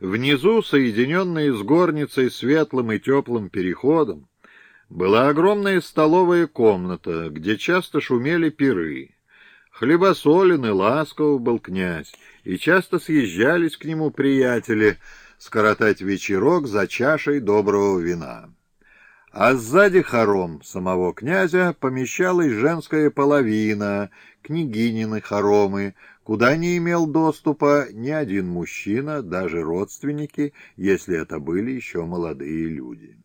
Внизу, соединенные с горницей светлым и теплым переходом, была огромная столовая комната, где часто шумели пиры. Хлебосолен и ласков был князь, и часто съезжались к нему приятели скоротать вечерок за чашей доброго вина. А сзади хором самого князя помещалась женская половина, княгинины хоромы, куда не имел доступа ни один мужчина, даже родственники, если это были еще молодые люди.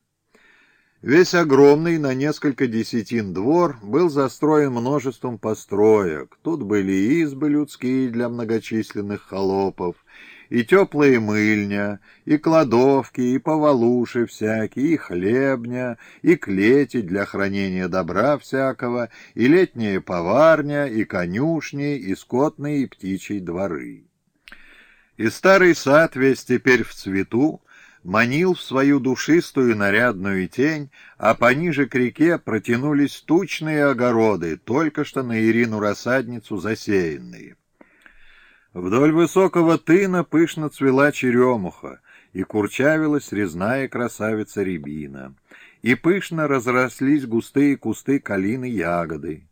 Весь огромный на несколько десятин двор был застроен множеством построек. Тут были избы людские для многочисленных холопов, и теплая мыльня, и кладовки, и повалуши всякие, и хлебня, и клети для хранения добра всякого, и летняя поварня, и конюшни, и скотные и птичьи дворы. И старый сад весь теперь в цвету, манил в свою душистую нарядную тень, а пониже к реке протянулись тучные огороды, только что на Ирину-рассадницу засеянные. Вдоль высокого тына пышно цвела черемуха, и курчавилась резная красавица рябина, и пышно разрослись густые кусты калины ягоды.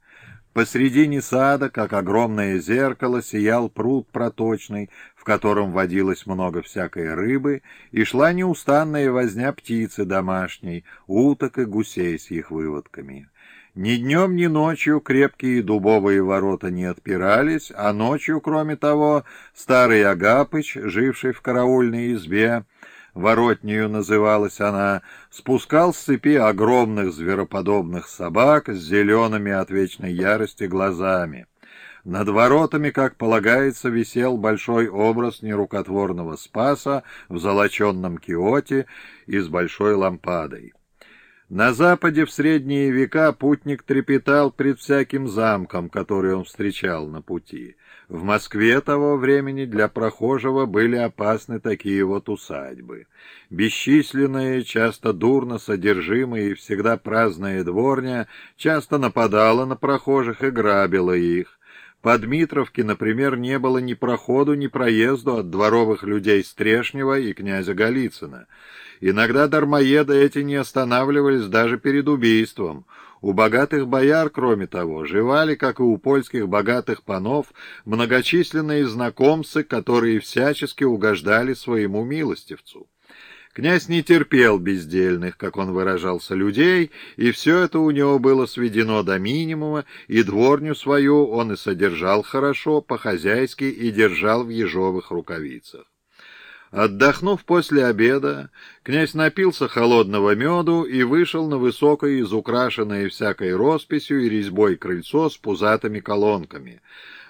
Посредине сада, как огромное зеркало, сиял пруд проточный, в котором водилось много всякой рыбы, и шла неустанная возня птицы домашней, уток и гусей с их выводками. Ни днем, ни ночью крепкие дубовые ворота не отпирались, а ночью, кроме того, старый Агапыч, живший в караульной избе, воротнею называлась она, спускал с цепи огромных звероподобных собак с зелеными от вечной ярости глазами. Над воротами, как полагается, висел большой образ нерукотворного Спаса в золоченном киоте и с большой лампадой. На западе в средние века путник трепетал пред всяким замком, который он встречал на пути. В Москве того времени для прохожего были опасны такие вот усадьбы. Бесчисленные, часто дурно содержимые и всегда праздная дворня часто нападала на прохожих и грабила их. По Дмитровке, например, не было ни проходу, ни проезду от дворовых людей Стрешнева и князя Голицына. Иногда дармоеды эти не останавливались даже перед убийством. У богатых бояр, кроме того, живали, как и у польских богатых панов, многочисленные знакомцы, которые всячески угождали своему милостивцу. Князь не терпел бездельных, как он выражался, людей, и все это у него было сведено до минимума, и дворню свою он и содержал хорошо, по-хозяйски, и держал в ежовых рукавицах. Отдохнув после обеда, князь напился холодного меду и вышел на высокое, изукрашенное всякой росписью и резьбой крыльцо с пузатыми колонками.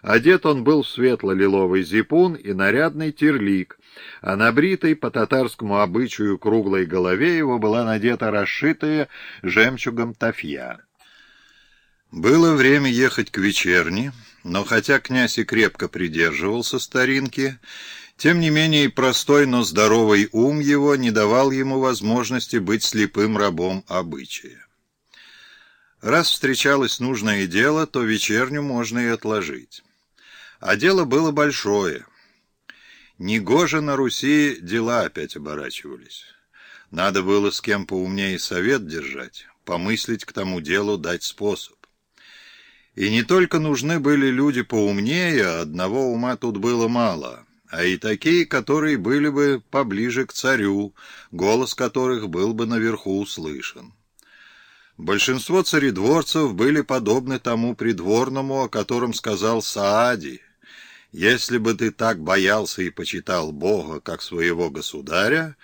Одет он был в светло-лиловый зипун и нарядный терлик, а на бритой по татарскому обычаю круглой голове его была надета расшитая жемчугом тафья. Было время ехать к вечерне, но хотя князь и крепко придерживался старинки, тем не менее простой, но здоровый ум его не давал ему возможности быть слепым рабом обычая. Раз встречалось нужное дело, то вечерню можно и отложить. А дело было большое. Негоже на Руси дела опять оборачивались. Надо было с кем поумнее совет держать, помыслить к тому делу дать способ. И не только нужны были люди поумнее, одного ума тут было мало — а и такие, которые были бы поближе к царю, голос которых был бы наверху услышан. Большинство царедворцев были подобны тому придворному, о котором сказал Саади. «Если бы ты так боялся и почитал Бога, как своего государя,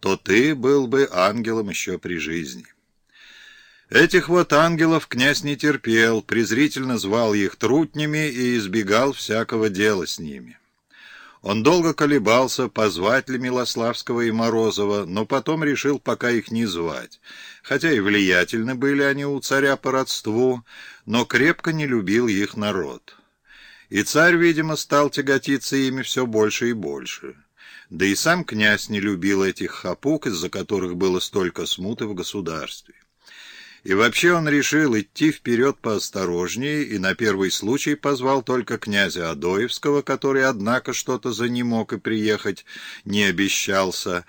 то ты был бы ангелом еще при жизни». Этих вот ангелов князь не терпел, презрительно звал их трутнями и избегал всякого дела с ними. Он долго колебался, позвать ли Милославского и Морозова, но потом решил пока их не звать. Хотя и влиятельны были они у царя по родству, но крепко не любил их народ. И царь, видимо, стал тяготиться ими все больше и больше. Да и сам князь не любил этих хапук, из-за которых было столько смуты в государстве. И вообще он решил идти вперед поосторожнее и на первый случай позвал только князя Адоевского, который, однако, что-то занемог и приехать не обещался,